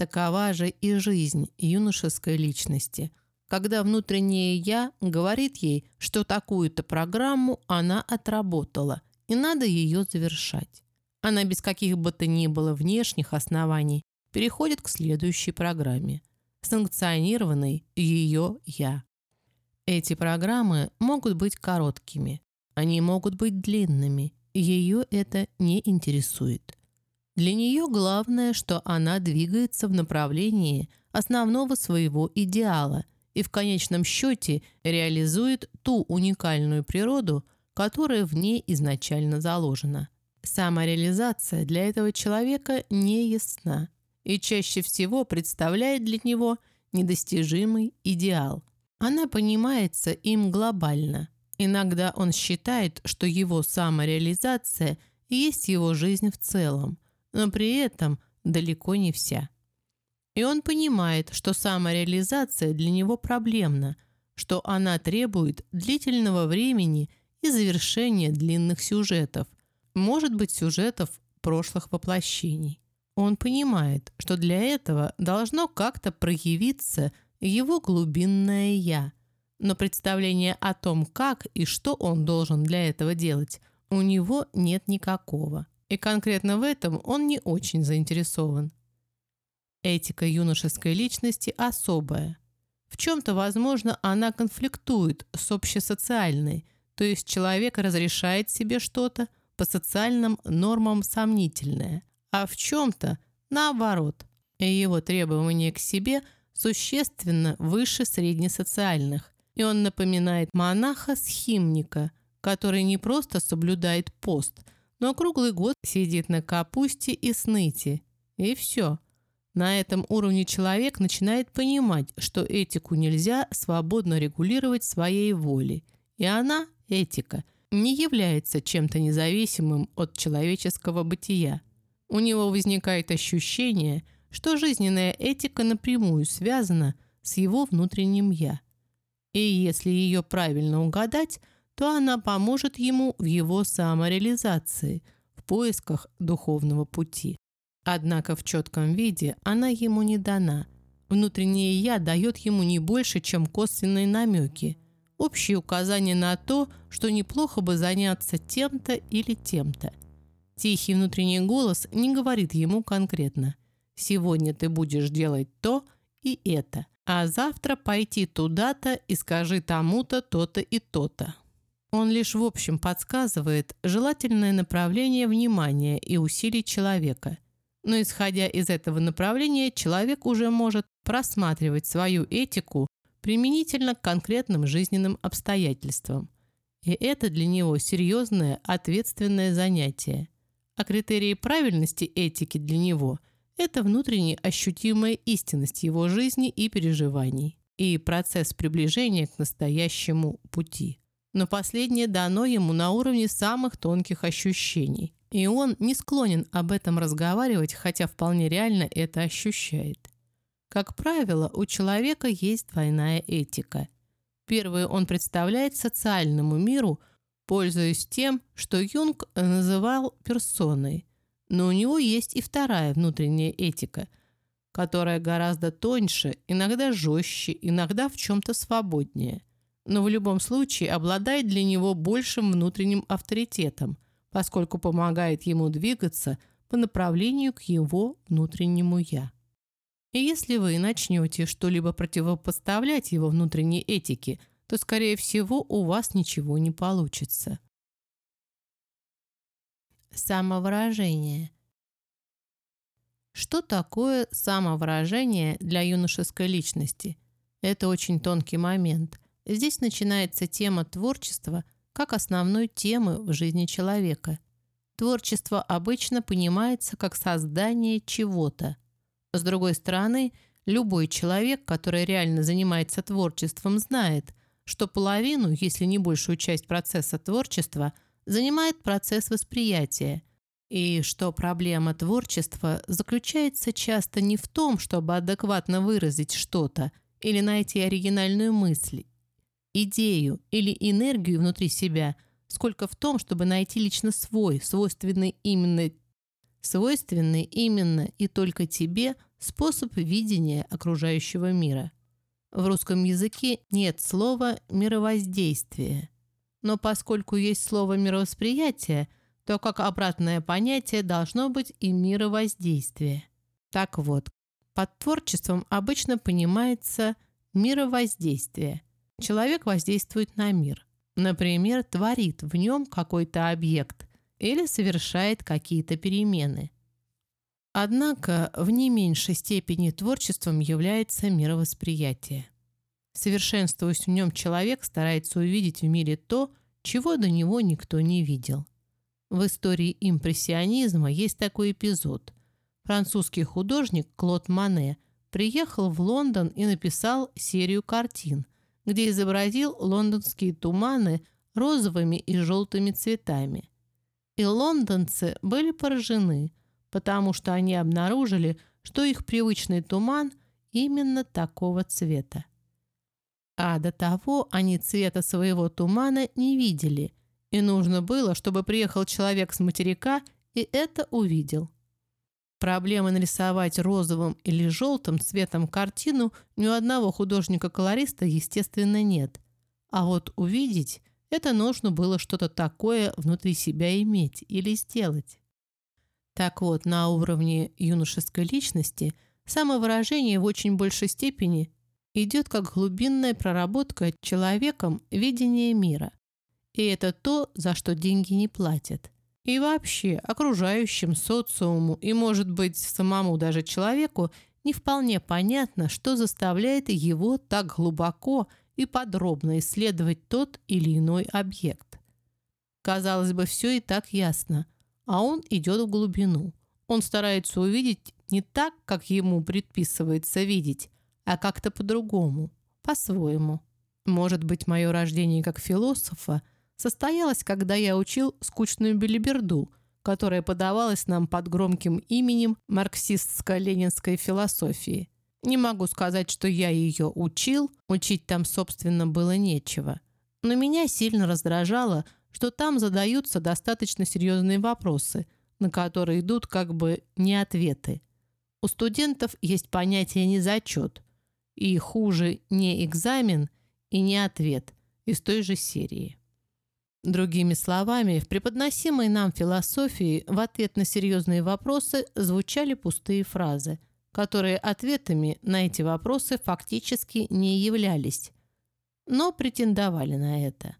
Такова же и жизнь юношеской личности, когда внутреннее «я» говорит ей, что такую-то программу она отработала, и надо ее завершать. Она без каких бы то ни было внешних оснований переходит к следующей программе, санкционированной ее «я». Эти программы могут быть короткими, они могут быть длинными, ее это не интересует. Для нее главное, что она двигается в направлении основного своего идеала и в конечном счете реализует ту уникальную природу, которая в ней изначально заложена. Самореализация для этого человека не ясна и чаще всего представляет для него недостижимый идеал. Она понимается им глобально. Иногда он считает, что его самореализация есть его жизнь в целом, но при этом далеко не вся. И он понимает, что самореализация для него проблемна, что она требует длительного времени и завершения длинных сюжетов, может быть, сюжетов прошлых воплощений. Он понимает, что для этого должно как-то проявиться его глубинное «я», но представления о том, как и что он должен для этого делать, у него нет никакого. И конкретно в этом он не очень заинтересован. Этика юношеской личности особая. В чем-то, возможно, она конфликтует с общесоциальной, то есть человек разрешает себе что-то по социальным нормам сомнительное, а в чем-то наоборот. Его требования к себе существенно выше среднесоциальных, и он напоминает монаха-схимника, который не просто соблюдает пост – но круглый год сидит на капусте и сныте. И все. На этом уровне человек начинает понимать, что этику нельзя свободно регулировать своей волей. И она, этика, не является чем-то независимым от человеческого бытия. У него возникает ощущение, что жизненная этика напрямую связана с его внутренним «я». И если ее правильно угадать – то она поможет ему в его самореализации, в поисках духовного пути. Однако в четком виде она ему не дана. Внутреннее «я» дает ему не больше, чем косвенные намеки, общие указания на то, что неплохо бы заняться тем-то или тем-то. Тихий внутренний голос не говорит ему конкретно «сегодня ты будешь делать то и это», а завтра пойти туда-то и скажи тому-то то-то и то-то. Он лишь в общем подсказывает желательное направление внимания и усилий человека. Но исходя из этого направления, человек уже может просматривать свою этику применительно к конкретным жизненным обстоятельствам. И это для него серьезное, ответственное занятие. А критерии правильности этики для него – это внутренне ощутимая истинность его жизни и переживаний и процесс приближения к настоящему пути но последнее дано ему на уровне самых тонких ощущений. И он не склонен об этом разговаривать, хотя вполне реально это ощущает. Как правило, у человека есть двойная этика. Первую он представляет социальному миру, пользуясь тем, что Юнг называл персоной. Но у него есть и вторая внутренняя этика, которая гораздо тоньше, иногда жестче, иногда в чем-то свободнее – но в любом случае обладает для него большим внутренним авторитетом, поскольку помогает ему двигаться по направлению к его внутреннему «я». И если вы начнете что-либо противопоставлять его внутренней этике, то, скорее всего, у вас ничего не получится. Самовыражение. Что такое самовыражение для юношеской личности? Это очень тонкий момент – Здесь начинается тема творчества как основной темы в жизни человека. Творчество обычно понимается как создание чего-то. С другой стороны, любой человек, который реально занимается творчеством, знает, что половину, если не большую часть процесса творчества, занимает процесс восприятия, и что проблема творчества заключается часто не в том, чтобы адекватно выразить что-то или найти оригинальную мысль идею или энергию внутри себя, сколько в том, чтобы найти лично свой, свойственный именно свойственный именно и только тебе способ видения окружающего мира. В русском языке нет слова «мировоздействие». Но поскольку есть слово «мировосприятие», то как обратное понятие должно быть и мировоздействие. Так вот, под творчеством обычно понимается мировоздействие. Человек воздействует на мир. Например, творит в нем какой-то объект или совершает какие-то перемены. Однако в не меньшей степени творчеством является мировосприятие. Совершенствуясь в нем, человек старается увидеть в мире то, чего до него никто не видел. В истории импрессионизма есть такой эпизод. Французский художник Клод Мане приехал в Лондон и написал серию картин, где изобразил лондонские туманы розовыми и желтыми цветами. И лондонцы были поражены, потому что они обнаружили, что их привычный туман именно такого цвета. А до того они цвета своего тумана не видели, и нужно было, чтобы приехал человек с материка и это увидел. Проблемы нарисовать розовым или желтым цветом картину ни у одного художника-колориста, естественно, нет. А вот увидеть – это нужно было что-то такое внутри себя иметь или сделать. Так вот, на уровне юношеской личности самовыражение в очень большей степени идет как глубинная проработка человеком видения мира. И это то, за что деньги не платят – и вообще окружающим, социуму и, может быть, самому даже человеку не вполне понятно, что заставляет его так глубоко и подробно исследовать тот или иной объект. Казалось бы, все и так ясно, а он идет в глубину. Он старается увидеть не так, как ему предписывается видеть, а как-то по-другому, по-своему. Может быть, мое рождение как философа – состоялась, когда я учил скучную белиберду, которая подавалась нам под громким именем марксистско-ленинской философии. Не могу сказать, что я ее учил, учить там, собственно, было нечего. Но меня сильно раздражало, что там задаются достаточно серьезные вопросы, на которые идут как бы не ответы. У студентов есть понятие «не зачет», и хуже не экзамен и не ответ из той же серии. Другими словами, в преподносимой нам философии в ответ на серьезные вопросы звучали пустые фразы, которые ответами на эти вопросы фактически не являлись, но претендовали на это.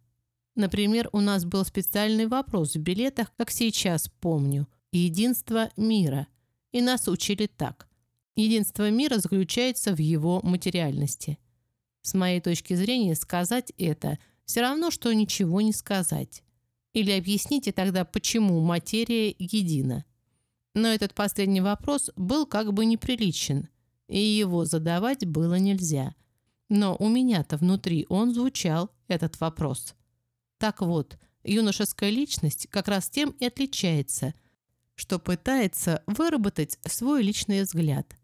Например, у нас был специальный вопрос в билетах, как сейчас помню, «Единство мира», и нас учили так. Единство мира заключается в его материальности. С моей точки зрения, сказать это – все равно, что ничего не сказать. Или объясните тогда, почему материя едина. Но этот последний вопрос был как бы неприличен, и его задавать было нельзя. Но у меня-то внутри он звучал, этот вопрос. Так вот, юношеская личность как раз тем и отличается, что пытается выработать свой личный взгляд.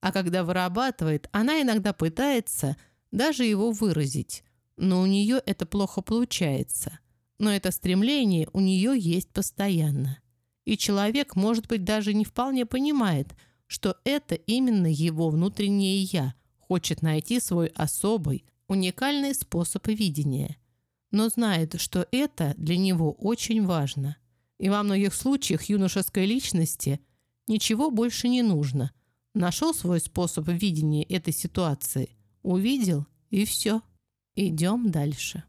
А когда вырабатывает, она иногда пытается даже его выразить, но у нее это плохо получается. Но это стремление у нее есть постоянно. И человек, может быть, даже не вполне понимает, что это именно его внутреннее «я» хочет найти свой особый, уникальный способ видения. Но знает, что это для него очень важно. И во многих случаях юношеской личности ничего больше не нужно. Нашел свой способ видения этой ситуации, увидел и все. Идем дальше.